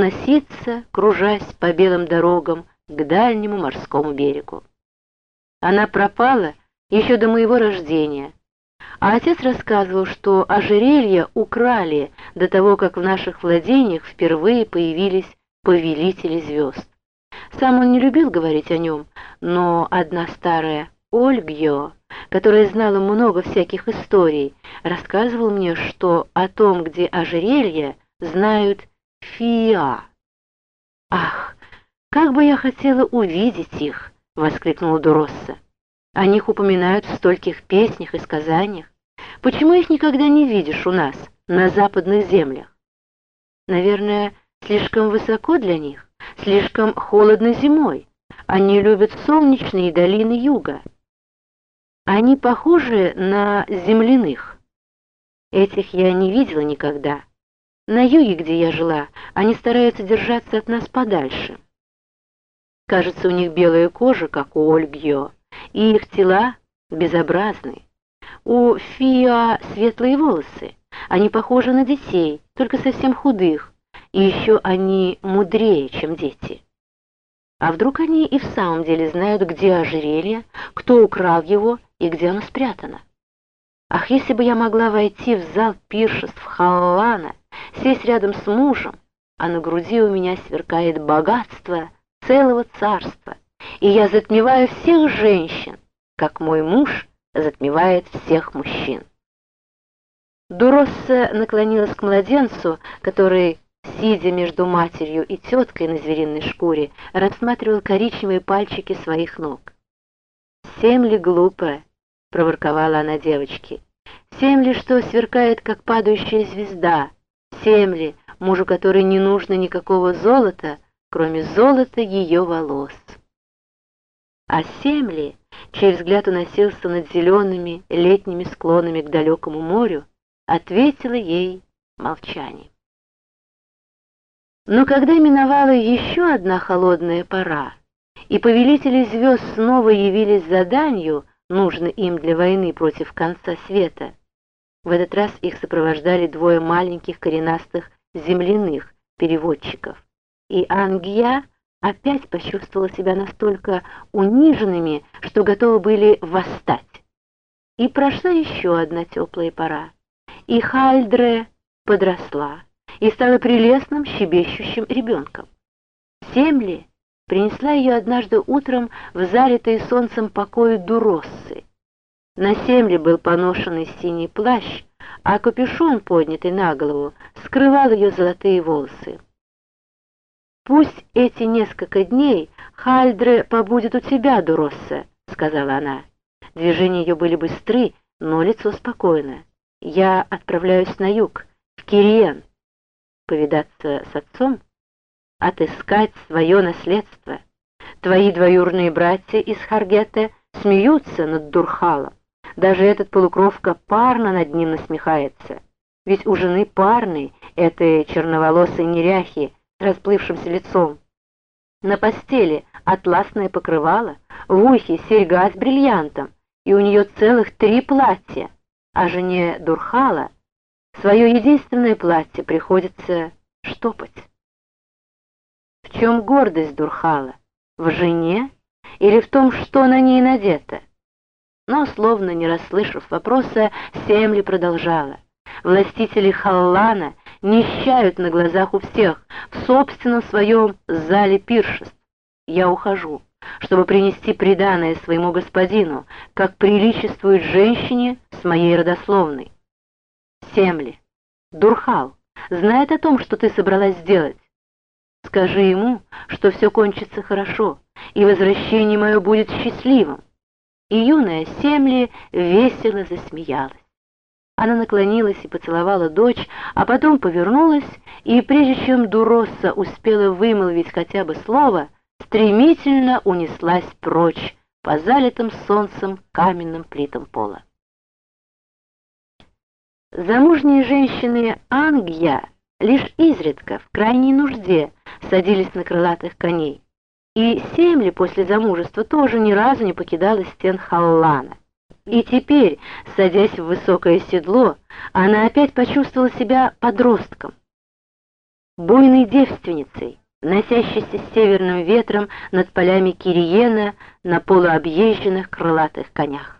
уноситься, кружась по белым дорогам к дальнему морскому берегу. Она пропала еще до моего рождения, а отец рассказывал, что ожерелье украли до того, как в наших владениях впервые появились повелители звезд. Сам он не любил говорить о нем, но одна старая Ольгьо, которая знала много всяких историй, рассказывала мне, что о том, где ожерелье, знают Фиа. «Ах, как бы я хотела увидеть их!» — воскликнула Дуросса. «О них упоминают в стольких песнях и сказаниях. Почему их никогда не видишь у нас, на западных землях? Наверное, слишком высоко для них, слишком холодно зимой. Они любят солнечные долины юга. Они похожи на земляных. Этих я не видела никогда. На юге, где я жила, они стараются держаться от нас подальше. Кажется, у них белая кожа, как у Ольгьо, и их тела безобразны. У Фиа светлые волосы, они похожи на детей, только совсем худых, и еще они мудрее, чем дети. А вдруг они и в самом деле знают, где ожерелье, кто украл его и где оно спрятано? Ах, если бы я могла войти в зал пиршеств Халлана сесть рядом с мужем, а на груди у меня сверкает богатство целого царства, и я затмеваю всех женщин, как мой муж затмевает всех мужчин. Дуросса наклонилась к младенцу, который, сидя между матерью и теткой на звериной шкуре, рассматривал коричневые пальчики своих ног. «Семь ли глупо?» — проворковала она девочке. «Семь ли, что сверкает, как падающая звезда?» Семли, мужу которой не нужно никакого золота, кроме золота ее волос. А Семли, чей взгляд уносился над зелеными летними склонами к далекому морю, ответила ей молчанием. Но когда миновала еще одна холодная пора, и повелители звезд снова явились заданию, нужно им для войны против конца света, в этот раз их сопровождали двое маленьких коренастых земляных переводчиков. И Ангия опять почувствовала себя настолько униженными, что готовы были восстать. И прошла еще одна теплая пора. И Хальдре подросла и стала прелестным щебещущим ребенком. Семли принесла ее однажды утром в залитые солнцем покои Дуроссы, на Семле был поношенный синий плащ, а капюшон, поднятый на голову, скрывал ее золотые волосы. «Пусть эти несколько дней Хальдре побудет у тебя, Дуросса», — сказала она. Движения ее были быстры, но лицо спокойно. «Я отправляюсь на юг, в Кириен, повидаться с отцом, отыскать свое наследство. Твои двоюрные братья из Харгета смеются над Дурхалом. Даже этот полукровка парно над ним насмехается. Ведь у жены парной, этой черноволосой неряхи с расплывшимся лицом. На постели атласное покрывало, в ухе серьга с бриллиантом, и у нее целых три платья, а жене Дурхала свое единственное платье приходится штопать. В чем гордость Дурхала? В жене или в том, что на ней надето? Но, словно не расслышав вопроса, Семли продолжала. Властители Халлана нищают на глазах у всех в собственном своем зале пиршеств. Я ухожу, чтобы принести приданое своему господину, как приличествует женщине с моей родословной. Семли, Дурхал, знает о том, что ты собралась сделать. Скажи ему, что все кончится хорошо, и возвращение мое будет счастливым и юная Семли весело засмеялась. Она наклонилась и поцеловала дочь, а потом повернулась, и прежде чем Дуросса успела вымолвить хотя бы слово, стремительно унеслась прочь по залитым солнцем каменным плитам пола. Замужние женщины Ангья лишь изредка, в крайней нужде, садились на крылатых коней. И Семли после замужества тоже ни разу не покидала стен Халлана. И теперь, садясь в высокое седло, она опять почувствовала себя подростком. буйной девственницей, носящейся с северным ветром над полями Кириена на полуобъезженных крылатых конях.